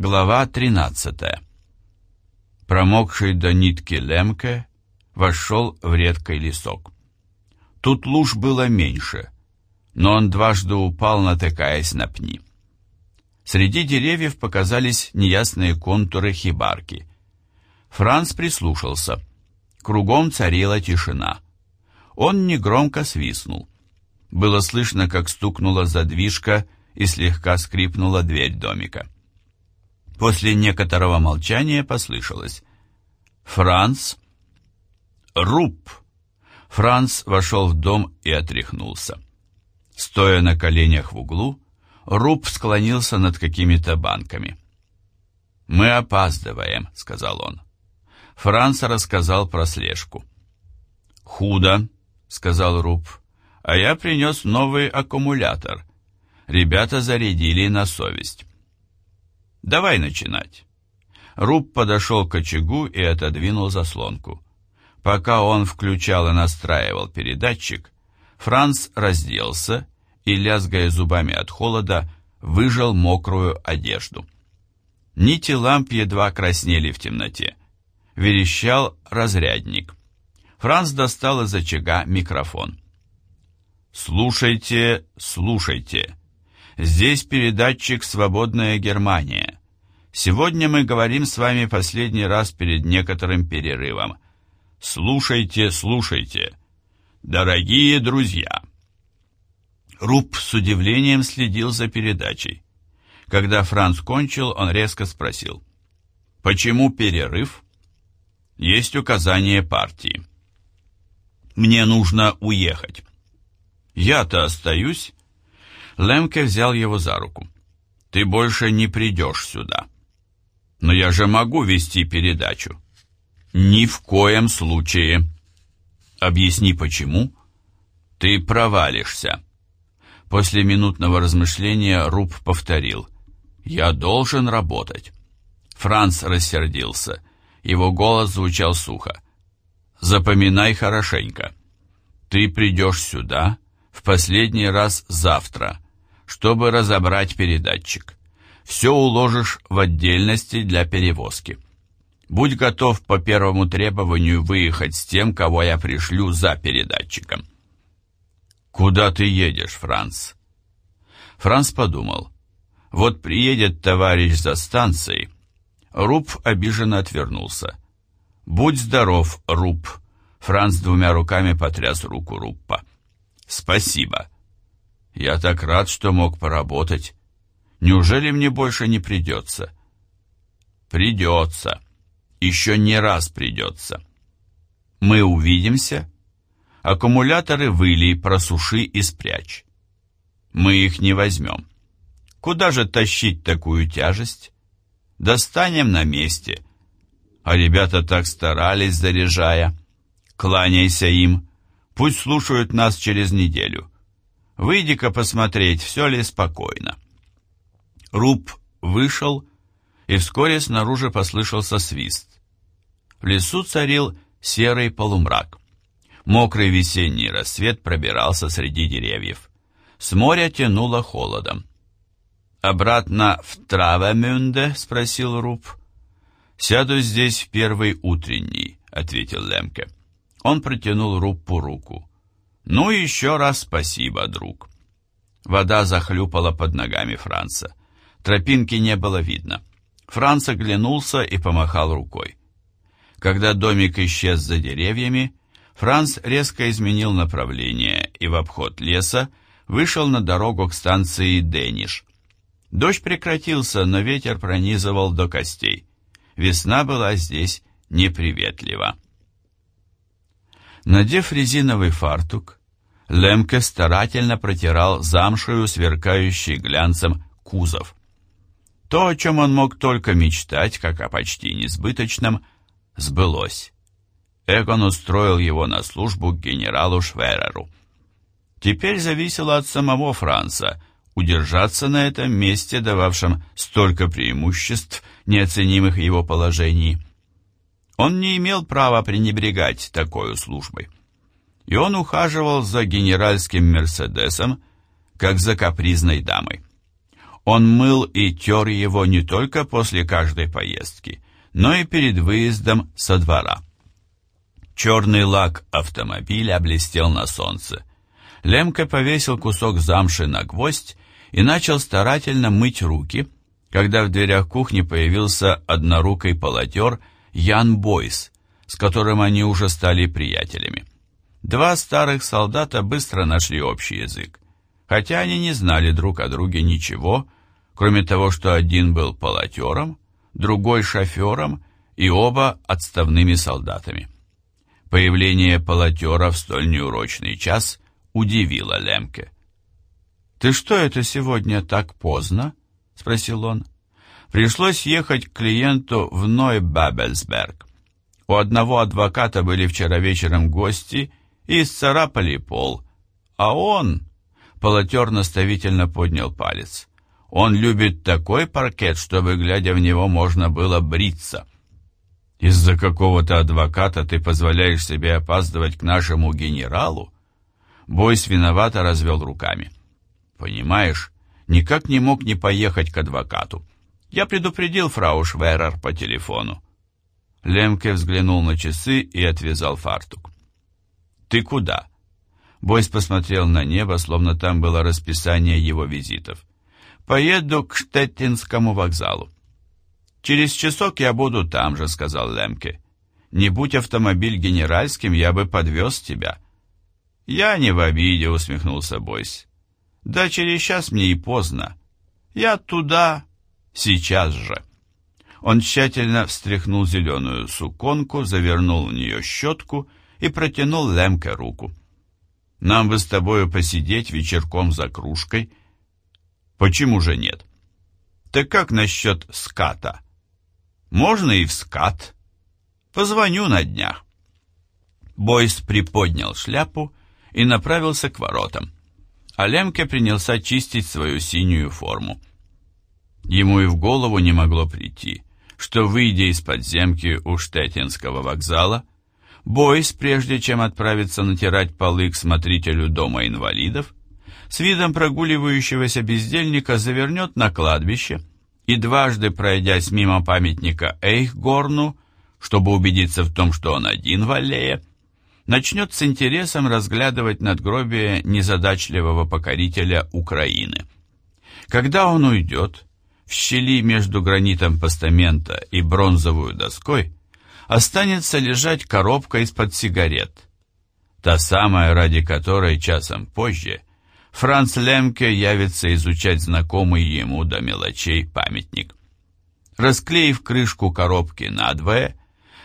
Глава 13. Промокший до нитки Лемке вошел в редкий лесок. Тут луж было меньше, но он дважды упал, натыкаясь на пни. Среди деревьев показались неясные контуры хибарки. Франц прислушался. Кругом царила тишина. Он негромко свистнул. Было слышно, как стукнула задвижка и слегка скрипнула дверь домика. После некоторого молчания послышалось. «Франц?» «Руб!» Франц вошел в дом и отряхнулся. Стоя на коленях в углу, Руб склонился над какими-то банками. «Мы опаздываем», — сказал он. Франц рассказал про слежку. «Худо», — сказал Руб, — «а я принес новый аккумулятор. Ребята зарядили на совесть». Давай начинать. Руб подошел к очагу и отодвинул заслонку. Пока он включал и настраивал передатчик, Франц разделся и, лязгая зубами от холода, выжал мокрую одежду. Нити ламп едва краснели в темноте. Верещал разрядник. Франц достал из очага микрофон. «Слушайте, слушайте. Здесь передатчик «Свободная Германия». Сегодня мы говорим с вами последний раз перед некоторым перерывом. Слушайте, слушайте. Дорогие друзья. Руб с удивлением следил за передачей. Когда Франц кончил, он резко спросил. «Почему перерыв?» «Есть указание партии». «Мне нужно уехать». «Я-то остаюсь?» Лемке взял его за руку. «Ты больше не придешь сюда». «Но я же могу вести передачу». «Ни в коем случае». «Объясни, почему?» «Ты провалишься». После минутного размышления Руб повторил. «Я должен работать». Франц рассердился. Его голос звучал сухо. «Запоминай хорошенько. Ты придешь сюда в последний раз завтра, чтобы разобрать передатчик. Все уложишь в отдельности для перевозки. Будь готов по первому требованию выехать с тем, кого я пришлю за передатчиком. Куда ты едешь, Франц? Франц подумал. Вот приедет товарищ за станцией. Руб обиженно отвернулся. Будь здоров, Руб. Франц двумя руками потряс руку Руппа. Спасибо. Я так рад, что мог поработать. Неужели мне больше не придется? Придется. Еще не раз придется. Мы увидимся. Аккумуляторы выли, просуши и спрячь. Мы их не возьмем. Куда же тащить такую тяжесть? Достанем на месте. А ребята так старались, заряжая. Кланяйся им. Пусть слушают нас через неделю. Выйди-ка посмотреть, все ли спокойно. Руб вышел, и вскоре снаружи послышался свист. В лесу царил серый полумрак. Мокрый весенний рассвет пробирался среди деревьев. С моря тянуло холодом. «Обратно в Травемюнде?» — спросил Руб. «Сяду здесь в первый утренний», — ответил Лемке. Он протянул Руппу руку. «Ну, еще раз спасибо, друг». Вода захлюпала под ногами Франца. Тропинки не было видно. Франц оглянулся и помахал рукой. Когда домик исчез за деревьями, Франц резко изменил направление и в обход леса вышел на дорогу к станции Дениш. Дождь прекратился, но ветер пронизывал до костей. Весна была здесь неприветлива. Надев резиновый фартук, Лемке старательно протирал замшую, сверкающий глянцем кузов. То, о чем он мог только мечтать, как о почти несбыточном, сбылось. Эгон устроил его на службу к генералу Швереру. Теперь зависело от самого Франца удержаться на этом месте, дававшем столько преимуществ, неоценимых его положении. Он не имел права пренебрегать такой службой и он ухаживал за генеральским Мерседесом, как за капризной дамой. Он мыл и тер его не только после каждой поездки, но и перед выездом со двора. Черный лак автомобиля блестел на солнце. Лемка повесил кусок замши на гвоздь и начал старательно мыть руки, когда в дверях кухни появился однорукий полотер Ян Бойс, с которым они уже стали приятелями. Два старых солдата быстро нашли общий язык, хотя они не знали друг о друге ничего, кроме того, что один был полотером, другой шофером и оба отставными солдатами. Появление полотера в столь неурочный час удивило Лемке. «Ты что это сегодня так поздно?» — спросил он. «Пришлось ехать к клиенту в Нойбабельсберг. У одного адвоката были вчера вечером гости и исцарапали пол. А он...» — полотер наставительно поднял палец. «Он любит такой паркет, чтобы, глядя в него, можно было бриться». «Из-за какого-то адвоката ты позволяешь себе опаздывать к нашему генералу?» Бойс виновато развел руками. Понимаешь, никак не мог не поехать к адвокату. Я предупредил фрау Шверер по телефону. Лемке взглянул на часы и отвязал фартук. «Ты куда?» Бойс посмотрел на небо, словно там было расписание его визитов. «Поеду к Штеттинскому вокзалу». «Через часок я буду там же», — сказал Лемке. «Не будь автомобиль генеральским, я бы подвез тебя». «Я не в обиде», — усмехнулся Бойс. Да через час мне и поздно. Я туда сейчас же. Он тщательно встряхнул зеленую суконку, завернул в нее щетку и протянул Лемке руку. Нам бы с тобою посидеть вечерком за кружкой. Почему же нет? Так как насчет ската? Можно и в скат. Позвоню на днях. Бойс приподнял шляпу и направился к воротам а Лемке принялся чистить свою синюю форму. Ему и в голову не могло прийти, что, выйдя из подземки у Штетинского вокзала, Бойс, прежде чем отправиться натирать полы к смотрителю дома инвалидов, с видом прогуливающегося бездельника завернет на кладбище и, дважды пройдясь мимо памятника Эйхгорну, чтобы убедиться в том, что он один в аллее, начнет с интересом разглядывать надгробие незадачливого покорителя Украины. Когда он уйдет, в щели между гранитом постамента и бронзовую доской останется лежать коробка из-под сигарет, та самая, ради которой часом позже Франц Лемке явится изучать знакомый ему до мелочей памятник. Расклеив крышку коробки надвое,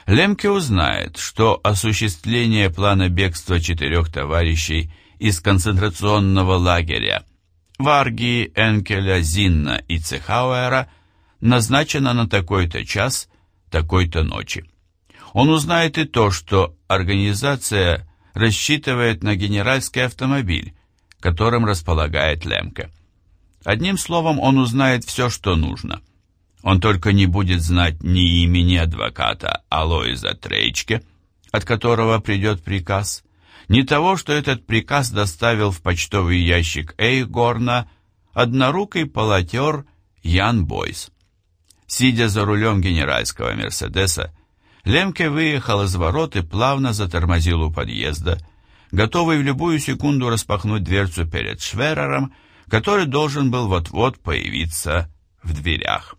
Лемке узнает, что осуществление плана бегства четырех товарищей из концентрационного лагеря Варги, Энкеля, Зинна и Цехауэра назначено на такой-то час, такой-то ночи. Он узнает и то, что организация рассчитывает на генеральский автомобиль, которым располагает Лемке. Одним словом, он узнает все, что нужно – он только не будет знать ни имени адвоката Алоиза Трейчке, от которого придет приказ, ни того, что этот приказ доставил в почтовый ящик Эйгорна однорукий полотер Ян Бойс. Сидя за рулем генеральского «Мерседеса», Лемке выехал из ворот и плавно затормозил у подъезда, готовый в любую секунду распахнуть дверцу перед Шверером, который должен был вот-вот появиться в дверях.